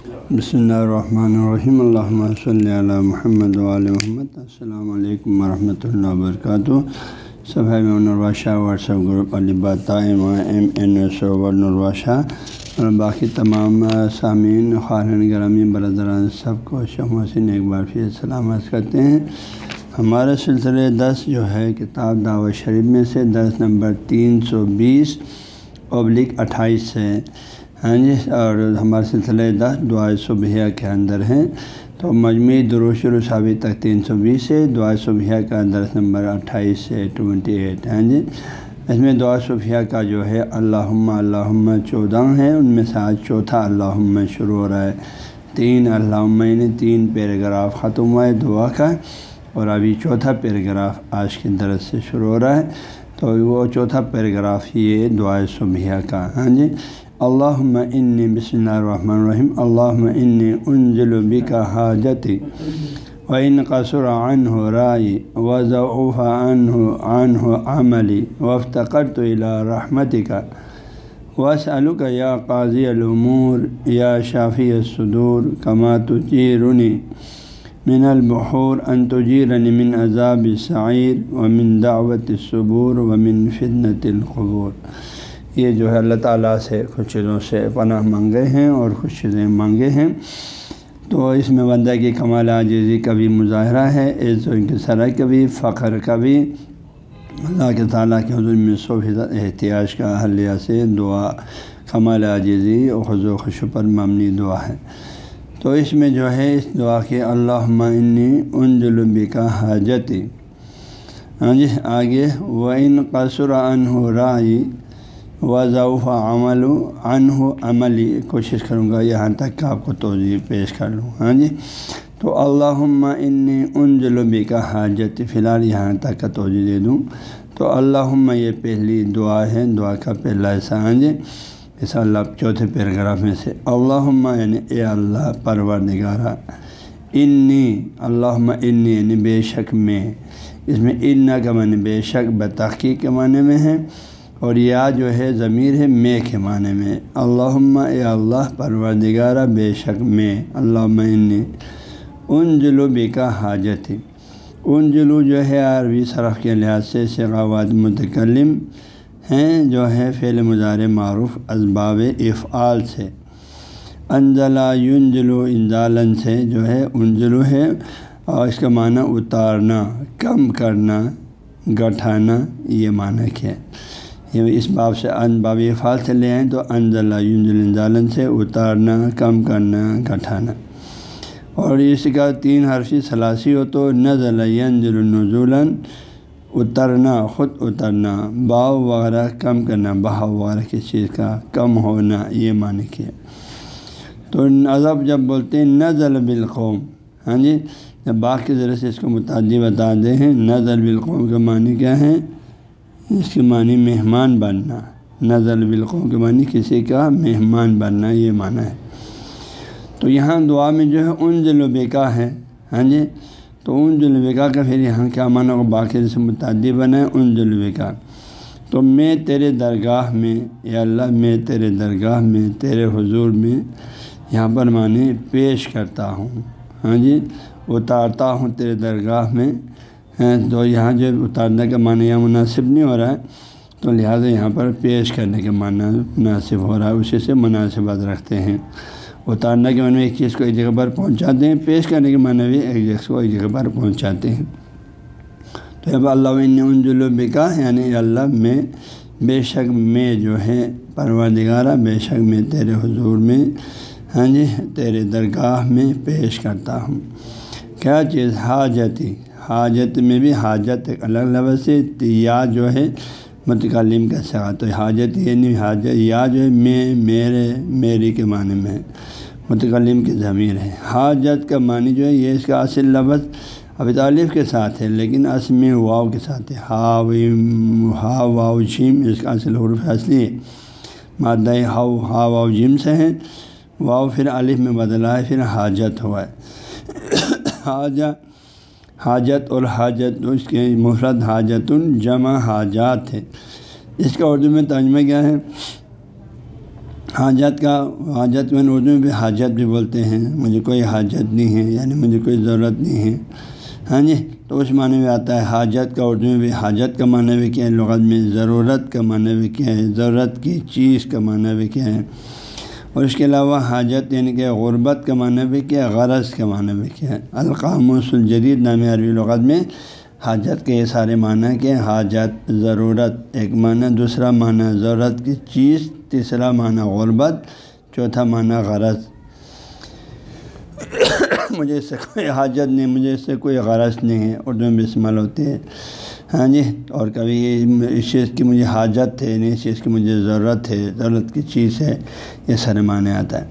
بسم اللہ الرحمن الرحیم الحمۃ صلی علی محمد علیہ محمد السلام علیکم ورحمۃ اللہ وبرکاتہ صبح نرواشہ واٹسپ گروپ الباط ایم این ایس نرواشہ اور باقی تمام سامعین خارن گرامی برادران سب کو شم حسین ایک بار پھر سلامت کرتے ہیں ہمارے سلسلے دس جو ہے، کتاب دعوت شریف میں سے دس نمبر تین سو بیس ابلک اٹھائیس سے ہاں جی اور ہمارے سلسلے دس دعائے صبحیہ کے اندر ہیں۔ تو مجموعی دروش ابھی تک تین سو بیس سے دعائے صبحیہ کا درس نمبر اٹھائیس سے ٹونٹی ایٹ ہاں جی۔ اس میں دعا صبحیہ کا جو ہے اللّہ اللّہ چودہ ہیں، ان میں سے آج چوتھا اللّہ شروع ہو رہا ہے۔ تین اللہ نے تین پیراگراف ختم ہوا ہے دعا کا، اور ابھی چوتھا پیراگراف آج کے درس سے شروع ہو رہا ہے۔ تو وہ چوتھا پیراگراف یہ دعائے صبحیہ کا ہاں جی۔ اللہ انی بسم اللہ الرحمن الرحیم اللہ انی انجل کا حاجت و ان قصر عن ہو رائی و ضوف عن ہو عن ہو عملی وفتقر تو الا رحمت کا وس کا یا قاضی العمور یا شافی الصدور کما تجیرنی من البحور ان تجیرنی من عذاب سعیر و من دعوت صبور و من فدنت القبور یہ جو ہے اللہ تعالیٰ سے کچھ چیزوں سے پناہ مانگے ہیں اور کچھ چیزیں مانگے ہیں۔ تو اس میں بندہ کی کمال عاجزی کا بھی مظاہرہ ہے، عز و انکسرہ کا بھی، فخر کا بھی۔ اللہ کے تعالیٰ کے حضور میں سو فیصد احتیاط کا حلیہ سے دعا، کمال عاجزی اور خض و خوش پر مبنی دعا ہے۔ تو اس میں جو ہے، اس دعا کے اللہ انی ان جلوبی کا حاجت ہاں جی آگے۔ و ان قصر ان ہو رائی و ضعف عمل ان عملی کوشش کروں گا یہاں تک کہ آپ کو توجہ پیش کر لوں۔ ہاں جی؟ تو اللہ انی ان جلوبی کا حاجت، فی الحال یہاں تک کا توجہ دے دوں۔ تو اللہ یہ پہلی دعا ہے، دعا کا پہلا ایسا ہاں جی؟ اس اللہ چوتھے پیراگراف میں سے۔ اللہ یعنی اے اللہ پرور نگارہ انی اللہ انی یعنی بے شک میں۔ اس میں ان کا معنی بے شک بتحقی کے معنی میں ہے۔ اور یا جو ہے ضمیر ہے میں کے معنی میں۔ اللہ اے اللہ پرور نگارہ بے شک میں۔ اللہ انی ان جلوبی کا حاجت ان جلو جو ہے عربی صرف کے لحاظ سے شغاوات متکلم ہیں، جو ہے فعل مظاہر معروف اسباب افعال سے۔ انزلہ یون جلو انجالن سے جو ہے انجلو ہے، اور اس کا معنی اتارنا، کم کرنا گٹھانا یہ معنی کیا یہ اس باب سے ان باب افعال سے لے آئیں تو انزلہ یون سے اتارنا، کم کرنا گٹھانا اور اس کا تین حرفی سلاسی ہو تو نزل ینزل النزولاً اترنا، خود اترنا، باؤ وغیرہ کم کرنا، بہاؤ وغیرہ کسی چیز کا کم ہونا، یہ معنی کیا تو نظب جب بولتے ہیں نزل بالقوم ہاں جی؟ جب باغ کے ذریعے سے اس کو متعدی بتا دے ہیں، نزل بالقوم کا معنی کیا ہے؟ اس کے معنی مہمان بننا نزل بالقوم کے معنی کسی کا مہمان بننا یہ معنی ہے۔ تو یہاں دعا میں جو ہے ان جلوبے کا ہے۔ ہاں جی؟ تو ان جلوبا کا پھر یہاں کیا معنی کو باقی سے متعدی بنائے ان جلوے کا تو میں تیرے درگاہ میں یا اللہ، میں تیرے درگاہ میں، تیرے حضور میں یہاں پر معنی پیش کرتا ہوں۔ ہاں جی؟ اتارتا ہوں تیرے درگاہ میں۔ تو یہاں جو اتارنے کا معنی یہاں مناسب نہیں ہو رہا ہے، تو لہٰذا یہاں پر پیش کرنے کا معنی مناسب ہو رہا ہے، اسی سے مناسبت رکھتے ہیں۔ اتارنے کے معنی ایک چیز کو ایک جگہ پر پہنچاتے ہیں، پیش کرنے کے معنی بھی ایک جگہ کو ایک جگہ پر پہنچاتے ہیں۔ تو اب اللہ ان جلوبی کا یعنی اللہ میں بے شک میں جو ہے، پروردگارہ، بے شک میں تیرے حضور میں ہاں جی تیرے درگاہ میں پیش کرتا ہوں۔ کیا چیز؟ حاجتی۔ حاجت میں بھی حاجت ایک الگ لفظ سے یا جو ہے متکلم کا سگا تو حاجت یہ نہیں، حاجت یا جو ہے میں، میرے، میری کے معنی میں متکلم کی ضمیر ہے۔ حاجت کا معنی جو ہے یہ اس کا اصل لفظ ابھی تعلیف کے ساتھ ہے، لیکن اصم واؤ کے ساتھ ہے۔ ہا ہا واؤ جیم، اس کا اصل حروف اصلی ہے۔ مادہ ہاؤ ہا واؤ جیم سے ہیں واؤ پھر الف میں بدلا ہے پھر حاجت ہوا ہے۔ حاجہ حاجت اور حاجت، اس کے مفرد حاجت جمع حاجات ہے اس کا اردو میں ترجمہ کیا ہے؟ حاجت کا، حاجت میں اردو میں بھی حاجت بھی بولتے ہیں۔ مجھے کوئی حاجت نہیں ہے یعنی مجھے کوئی ضرورت نہیں ہے۔ ہاں جی تو اس معنی میں آتا ہے حاجت کا اردو میں بھی حاجت کا معنی بھی کیا ہے، لغت میں ضرورت کا معنی بھی کیا ہے، ضرورت کی چیز کا معنی بھی کیا ہے۔ اور اس کے علاوہ حاجت یعنی کہ غربت کا معنی بھی کیا، غرض کا معنی بھی کیا۔ ہے القام الجدید نام عربی لغت میں حاجت کے یہ سارے معنی کے حاجت، ضرورت، ایک معنی، دوسرا معنی ضرورت کی چیز، تیسرا معنی غربت، چوتھا معنی غرض۔ مجھے اس سے کوئی حاجت نہیں، مجھے اس سے کوئی غرض نہیں ہے، اردو میں بھی استعمال ہوتی ہے۔ ہاں جی اور کبھی اس چیز کی مجھے حاجت ہے نہیں، اس چیز کی مجھے ضرورت ہے، ضرورت کی چیز ہے، یہ سارے معنی آتا ہے۔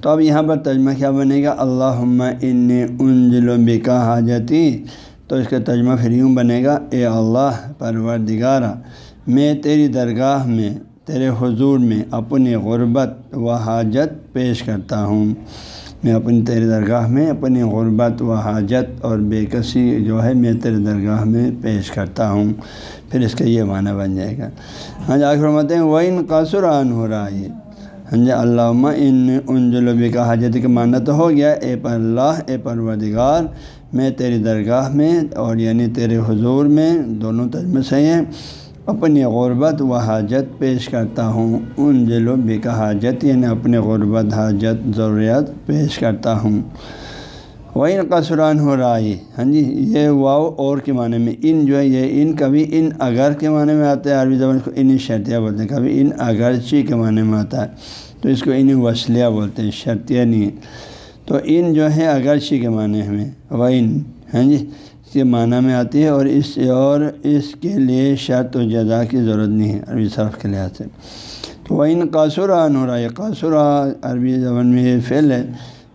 تو اب یہاں پر ترجمہ کیا بنے گا؟ اللہ ان ان ضلع کا حاجتی۔ تو اس کا ترجمہ پھر یوں بنے گا، اے اللہ پروردگارہ میں تیری درگاہ میں، تیرے حضور میں اپنی غربت و حاجت پیش کرتا ہوں۔ میں اپنی تیرے درگاہ میں اپنی غربت و حاجت اور بے کسی جو ہے میں تیرے درگاہ میں پیش کرتا ہوں۔ پھر اس کا یہ معنی بن جائے گا۔ ہاں جی آخر فرماتے ہیں وہ ان قاصران ہو رہا ہے ہاں جی علامہ ان ان جلوبی کا حاجت کا معنی تو ہو گیا، اے پر اللہ، اے پروردگار، میں تیری درگاہ میں اور یعنی تیرے حضور میں دونوں تجمہ صحیح ہیں۔ اپنی غربت و حاجت پیش کرتا ہوں۔ ان ضلع بھی کا حاجت یعنی اپنے غربت، حاجت، ضروریات پیش کرتا ہوں۔ وہی قصران ہو رہا ہے ہاں جی یہ واؤ اور کے معنی میں ان جو ہے، یہ ان کبھی ان اگر کے معنی میں آتا ہے، عربی زبان کو ان شرطیہ بولتے ہیں۔ کبھی ان اگرچی کے معنی میں آتا ہے۔ تو اس کو ان وسلیہ بولتے ہیں شرطیہ نہیں تو ان جو ہے اگرچی کے معنی میں۔ وہ ان ہاں جی اس کے معنی میں آتی ہے اور اس اور اس کے لیے شرط و جزا کی ضرورت نہیں ہے، عربی صرف کے لحاظ سے۔ تو وہ ان قاصرہ نورا یہ قاصرہ عربی زبان میں یہ فعل ہے،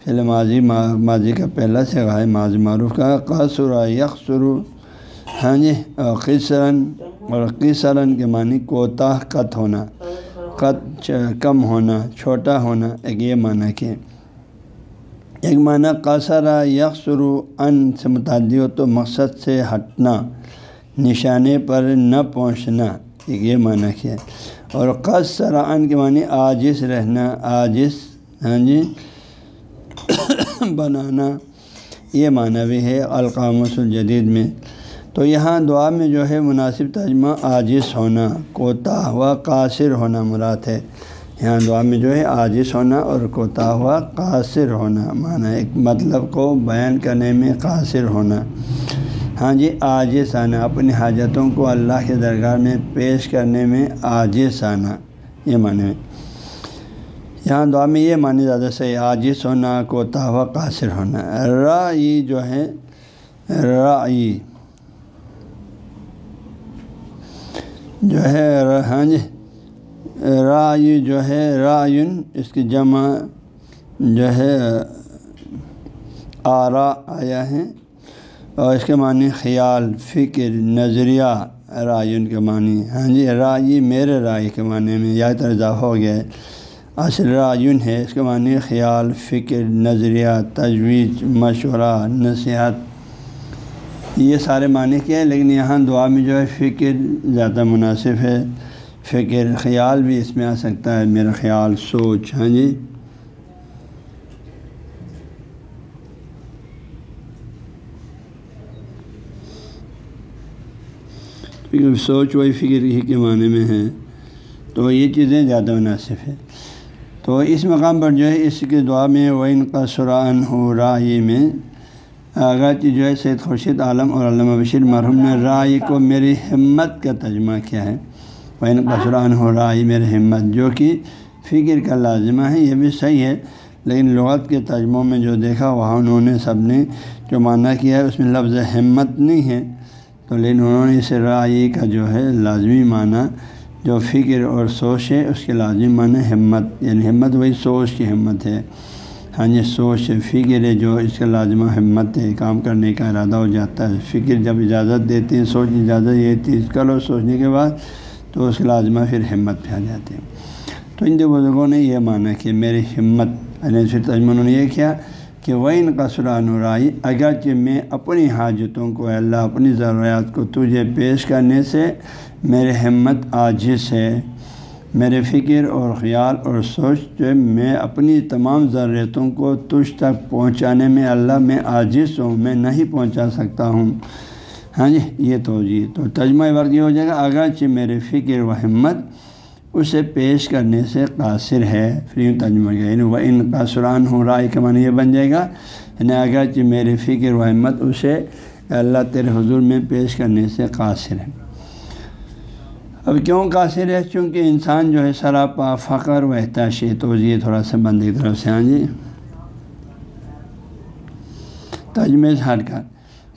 فعل ماضی ماضی کا پہلا سے ہے، ماضی معروف کا۔ قاصرہ یکسرو ہاں جی قصرن اور قصرن کے معنی کوتاہ، قط ہونا۔ قط کم ہونا، چھوٹا ہونا، ایک یہ معنی کہ ایک معنی قصرہ یکسرو ان سے متعدی ہو تو مقصد سے ہٹنا، نشانے پر نہ پہنچنا، ایک یہ معنی کیا اور قصرہ ان کے معنی عاجز رہنا، عاجز ہاں جی بنانا، یہ معنی بھی ہے القام الجدید میں۔ تو یہاں دعا میں جو ہے مناسب ترجمہ عاجز ہونا کوتا و قاصر ہونا مراد ہے۔ یہاں دعا میں جو ہے عاجز ہونا اور کوتا ہوا قاصر ہونا، معنی ایک مطلب کو بیان کرنے میں قاصر ہونا۔ ہاں جی عاجز آنا، اپنی حاجتوں کو اللہ کے درگاہ میں پیش کرنے میں عاجز آنا، یہ معنی ہے۔ یہاں دعا میں یہ معنی زیادہ صحیح عاجز ہونا کوتا ہوا، قاصر ہونا۔ رائی جو ہے رائی جو ہے ہاں جی رائے جو ہے، رائن اس کی جمع جو ہے، آرا آیا ہے اور اس کے معنی خیال، فکر، نظریہ، رائن کے معنی ہاں جی رائے میرے رائے کے معنی میں یا ترجا ہو گیا ہے۔ اصل رائن ہے، اس کے معنی خیال، فکر، نظریہ، تجویز، مشورہ، نصیحت۔ یہ سارے معنی کیا ہے لیکن یہاں دعا میں جو ہے، فکر زیادہ مناسب ہے۔ فکر، خیال بھی اس میں آ سکتا ہے، میرا خیال، سوچ ہاں جی؟ سوچ وہی فکر ہی کے معنی میں ہے۔ تو یہ چیزیں زیادہ مناسب ہے تو اس مقام پر جو ہے، اس کی دعا میں وہ ان کا سران ہو راہی میں، اگرچہ جو ہے، سید خورشید عالم اور علامہ بشیر مرحوم نے رائے کو میری ہمت کا ترجمہ کیا ہے۔ بین قصران ہو رہا ہے میرے ہمت جو کہ فکر کا لازمہ ہے یہ بھی صحیح ہے لیکن لغت کے ترجموں میں جو دیکھا وہاں انہوں نے سب نے جو معنی کیا ہے اس میں لفظ ہمت نہیں ہے۔ تو لیکن انہوں نے اس رائے کا جو ہے لازمی معنی جو فکر اور سوچ ہے اس کے لازمی معنی ہمت یعنی ہمت وہی سوچ کی ہمت ہے۔ ہاں جی سوچ فکر ہے جو اس کا لازمہ ہمت ہے کام کرنے کا ارادہ ہو جاتا ہے۔ فکر جب اجازت دیتے ہیں سوچ اجازت یہ چیز کرو سوچنے کے بعد تو اس کے لازمہ پھر ہمت پہ آ جاتے ہیں۔ تو ان دو بزرگوں نے یہ مانا کہ میری ہمت یعنی پھر تجمہ انہوں نے یہ کیا کہ وہ ان کا سرانورائی اگرچہ میں اپنی حاجتوں کو اللہ، اپنی ضروریات کو تجھے پیش کرنے سے میرے ہمت عاجز ہے۔ میرے فکر اور خیال اور سوچ جو میں اپنی تمام ضرورتوں کو تجھ تک پہنچانے میں اللہ میں عاجز ہوں، میں نہیں پہنچا سکتا ہوں۔ ہاں جی یہ تو جی تو تجمہ ورد یہ ہو جائے گا۔ اگرچہ میرے فکر و ہمت اسے پیش کرنے سے قاصر ہے فری تجمہ یعنی وہ ان قاصران ہوں رائے کا من یہ بن جائے گا۔ یعنی اگرچہ میرے فکر و ہمت اسے اللہ تیرے حضور میں پیش کرنے سے قاصر ہے۔ اب کیوں قاصر ہے؟ چونکہ انسان جو ہے سراپا فخر و احتاشی تو تھوڑا سا بند کی طرف سے ہاں جی۔ تجمے سے ہٹ کر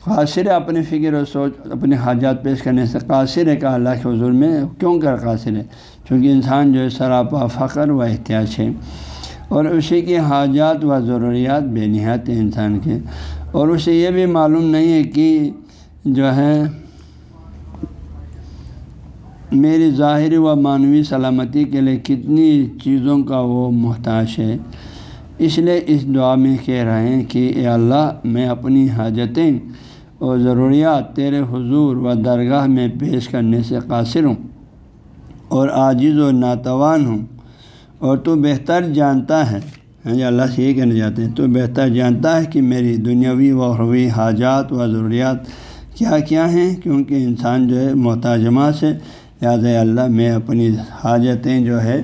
قاصر ہے اپنی فکر و سوچ، اپنی حاجات پیش کرنے سے قاصر ہے کہ اللہ کے حضور میں کیوں کر قاصر ہے؟ چونکہ انسان جو ہے سراپا فخر و احتیاط ہے۔ اور اسی کی حاجات و ضروریات بے نہایت ہیں انسان کے۔ اور اسے یہ بھی معلوم نہیں ہے کہ جو ہے میری ظاہری و معنوی سلامتی کے لیے کتنی چیزوں کا وہ محتاج ہے۔ اس لیے اس دعا میں کہہ رہے ہیں کہ اے اللہ، میں اپنی حاجتیں اور ضروریات تیرے حضور و درگاہ میں پیش کرنے سے قاصر ہوں اور عاجز و ناتوان ہوں اور تو بہتر جانتا ہے۔ ہاں جی اللہ سے یہ کہنا چاہتے ہیں، تو بہتر جانتا ہے کہ میری دنیاوی و اخروی حاجات و ضروریات کیا کیا ہیں، کیونکہ انسان جو ہے محتاجمہ سے، یاد اللہ، میں اپنی حاجتیں جو ہے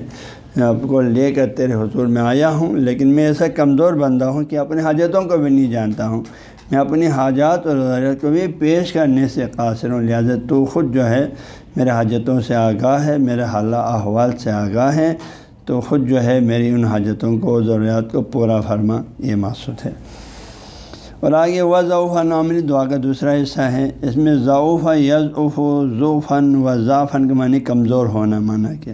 آپ کو لے کر تیرے حضور میں آیا ہوں، لیکن میں ایسا کمزور بندہ ہوں کہ اپنی حاجتوں کو بھی نہیں جانتا ہوں۔ میں اپنی حاجات اور ضروریات کو بھی پیش کرنے سے قاصر ہوں، لہٰذا تو خود جو ہے، میرے حاجتوں سے آگاہ ہے، میرے حال احوال سے آگاہ ہے تو خود جو ہے، میری ان حاجتوں کو، ضروریات کو پورا فرما، یہ مقصود ہے۔ اور آگے و ضوفہ نامری دعا کا دوسرا حصہ ہے۔ اس میں ضعف یز اف و ذوفن و ضعفن کے معنی کمزور ہونا مانا کہ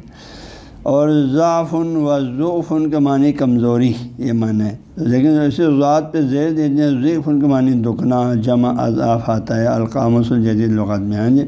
اور ضعفن و ضعفن کے معنی کمزوری یہ معنی ہے۔ لیکن اسے ذات پہ زیر دیتے ہیں ضعفن کے معنی دکنا، جمع اضاف آتا ہے، القامس الجدید لغت میں ہاں جی۔